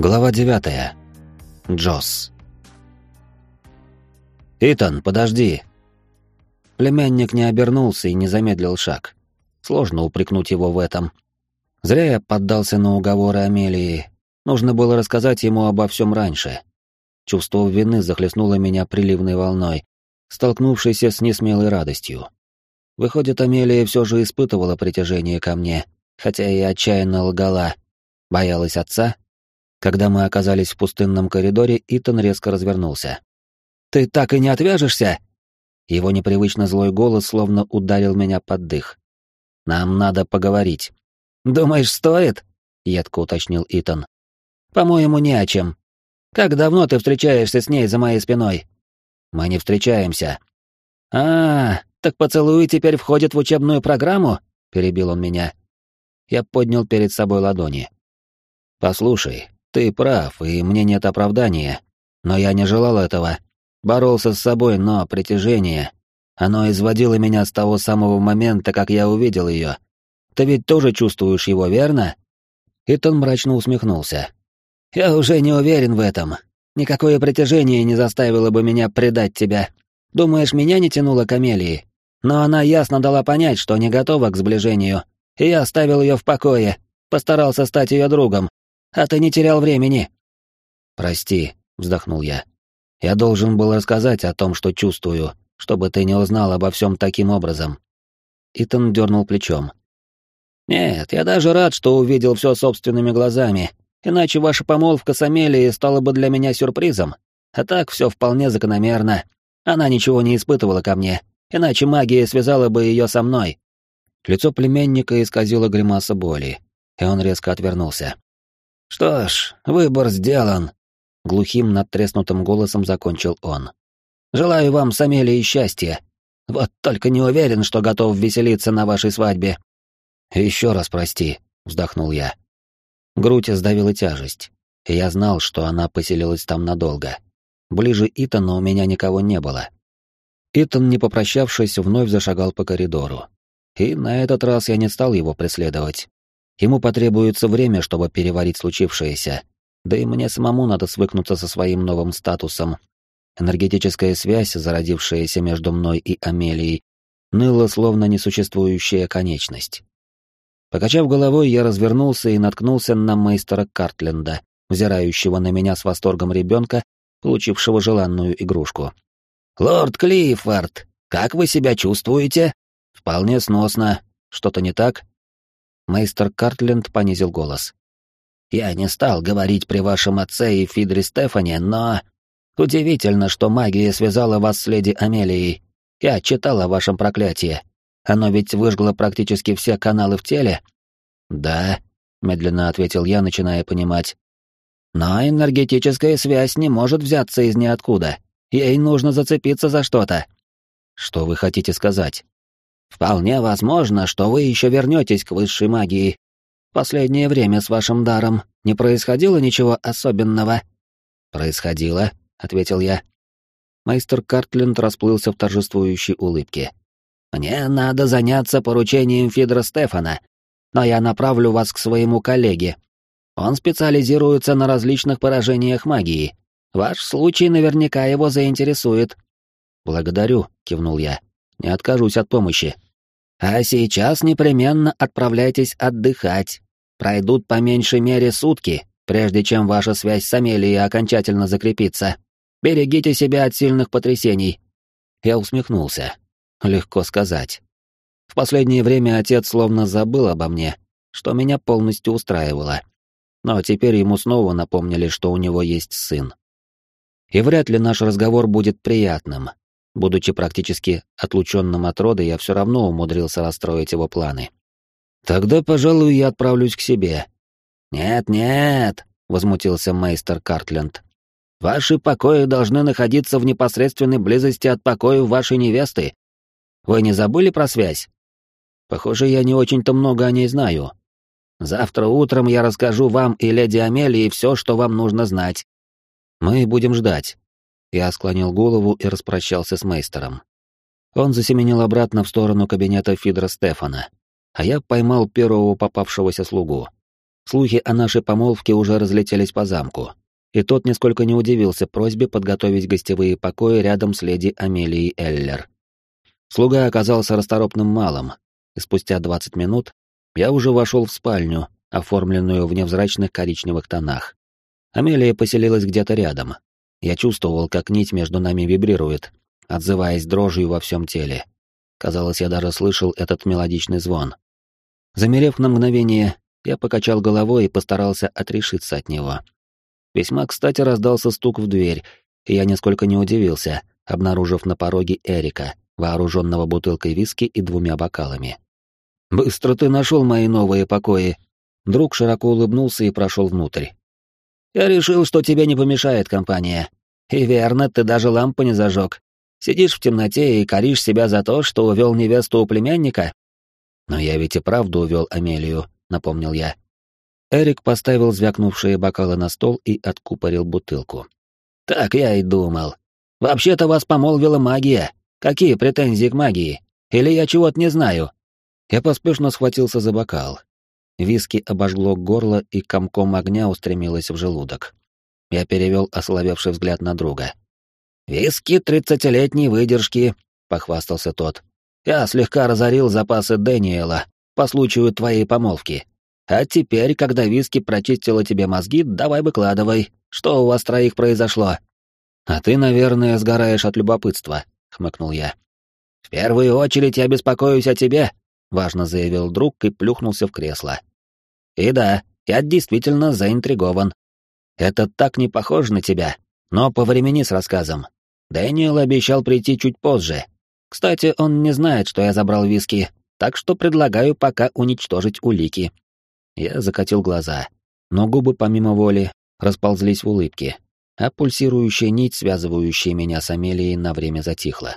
Глава девятая. Джосс. «Итан, подожди!» Племянник не обернулся и не замедлил шаг. Сложно упрекнуть его в этом. Зря я поддался на уговоры Амелии. Нужно было рассказать ему обо всем раньше. Чувство вины захлестнуло меня приливной волной, столкнувшейся с несмелой радостью. Выходит, Амелия все же испытывала притяжение ко мне, хотя и отчаянно лгала. Боялась отца? Когда мы оказались в пустынном коридоре, Итан резко развернулся. «Ты так и не отвяжешься?» Его непривычно злой голос словно ударил меня под дых. «Нам надо поговорить». «Думаешь, стоит?» — едко уточнил Итан. «По-моему, не о чем. Как давно ты встречаешься с ней за моей спиной?» «Мы не встречаемся». «А, так поцелуй теперь входит в учебную программу?» — перебил он меня. Я поднял перед собой ладони. «Послушай, ты прав, и мне нет оправдания. Но я не желал этого. Боролся с собой, но притяжение... Оно изводило меня с того самого момента, как я увидел ее. Ты ведь тоже чувствуешь его, верно?» Итан мрачно усмехнулся. «Я уже не уверен в этом. Никакое притяжение не заставило бы меня предать тебя. Думаешь, меня не тянуло к Амелии? Но она ясно дала понять, что не готова к сближению, и я оставил ее в покое, постарался стать ее другом. А ты не терял времени. Прости, вздохнул я. Я должен был рассказать о том, что чувствую, чтобы ты не узнал обо всем таким образом. Итан дернул плечом. Нет, я даже рад, что увидел все собственными глазами, иначе ваша помолвка с Амелией стала бы для меня сюрпризом. А так все вполне закономерно. Она ничего не испытывала ко мне, иначе магия связала бы ее со мной. Лицо племянника исказило гримаса боли, и он резко отвернулся. «Что ж, выбор сделан», — глухим надтреснутым голосом закончил он. «Желаю вам с Амелией счастья. Вот только не уверен, что готов веселиться на вашей свадьбе». «Еще раз прости», — вздохнул я. Грудь сдавила тяжесть, и я знал, что она поселилась там надолго. Ближе Итана у меня никого не было. Итан, не попрощавшись, вновь зашагал по коридору. И на этот раз я не стал его преследовать. Ему потребуется время, чтобы переварить случившееся. Да и мне самому надо свыкнуться со своим новым статусом. Энергетическая связь, зародившаяся между мной и Амелией, ныла словно несуществующая конечность. Покачав головой, я развернулся и наткнулся на мейстера Картленда, взирающего на меня с восторгом ребенка, получившего желанную игрушку. «Лорд Клиффорд, как вы себя чувствуете?» «Вполне сносно. Что-то не так?» Мейстер Картленд понизил голос. «Я не стал говорить при вашем отце и Фидре Стефане, но... Удивительно, что магия связала вас с леди Амелией. Я читал о вашем проклятии. Оно ведь выжгло практически все каналы в теле?» «Да», — медленно ответил я, начиная понимать. «Но энергетическая связь не может взяться из ниоткуда. Ей нужно зацепиться за что-то». «Что вы хотите сказать?» Вполне возможно, что вы еще вернетесь к высшей магии. Последнее время с вашим даром не происходило ничего особенного. Происходило, ответил я. Мейстер Картленд расплылся в торжествующей улыбке. Мне надо заняться поручением Фидра Стефана, но я направлю вас к своему коллеге. Он специализируется на различных поражениях магии. Ваш случай наверняка его заинтересует. Благодарю, кивнул я. Не откажусь от помощи. А сейчас непременно отправляйтесь отдыхать. Пройдут по меньшей мере сутки, прежде чем ваша связь с Амелией окончательно закрепится. Берегите себя от сильных потрясений. Я усмехнулся. Легко сказать. В последнее время отец словно забыл обо мне, что меня полностью устраивало. Но теперь ему снова напомнили, что у него есть сын. И вряд ли наш разговор будет приятным, Будучи практически отлученным от рода, я все равно умудрился расстроить его планы. «Тогда, пожалуй, я отправлюсь к себе». «Нет-нет», — возмутился мейстер Картленд. «Ваши покои должны находиться в непосредственной близости от покоев вашей невесты. Вы не забыли про связь?» «Похоже, я не очень-то много о ней знаю. Завтра утром я расскажу вам и леди Амелии все, что вам нужно знать. Мы будем ждать. Я склонил голову и распрощался с мейстером. Он засеменил обратно в сторону кабинета Фидра Стефана, а я поймал первого попавшегося слугу. Слухи о нашей помолвке уже разлетелись по замку, и тот нисколько не удивился просьбе подготовить гостевые покои рядом с леди Амелией Эллер. Слуга оказался расторопным малым, и спустя 20 минут я уже вошел в спальню, оформленную в невзрачных коричневых тонах. Амелия поселилась где-то рядом. Я чувствовал, как нить между нами вибрирует, отзываясь дрожью во всем теле. Казалось, я даже слышал этот мелодичный звон. Замерев на мгновение, я покачал головой и постарался отрешиться от него. Весьма кстати раздался стук в дверь, и я нисколько не удивился, обнаружив на пороге Эрика, вооруженного бутылкой виски и двумя бокалами. «Быстро ты нашел мои новые покои!» Друг широко улыбнулся и прошел внутрь. «Я решил, что тебе не помешает компания. И верно, ты даже лампу не зажег. Сидишь в темноте и коришь себя за то, что увел невесту у племянника?» «Но я ведь и правду увел Амелию», — напомнил я. Эрик поставил звякнувшие бокалы на стол и откупорил бутылку. «Так я и думал. Вообще-то вас помолвила магия. Какие претензии к магии? Или я чего-то не знаю?» Я поспешно схватился за бокал. Виски обожгло горло и комком огня устремилось в желудок. Я перевел ословевший взгляд на друга. «Виски тридцатилетней выдержки», — похвастался тот. «Я слегка разорил запасы Дэниела по случаю твоей помолвки. А теперь, когда виски прочистила тебе мозги, давай выкладывай, что у вас троих произошло». «А ты, наверное, сгораешь от любопытства», — хмыкнул я. «В первую очередь я беспокоюсь о тебе», — важно заявил друг и плюхнулся в кресло. «И да, я действительно заинтригован. Это так не похоже на тебя, но повремени с рассказом. Дэниел обещал прийти чуть позже. Кстати, он не знает, что я забрал виски, так что предлагаю пока уничтожить улики». Я закатил глаза, но губы помимо воли расползлись в улыбке, а пульсирующая нить, связывающая меня с Амелией, на время затихла.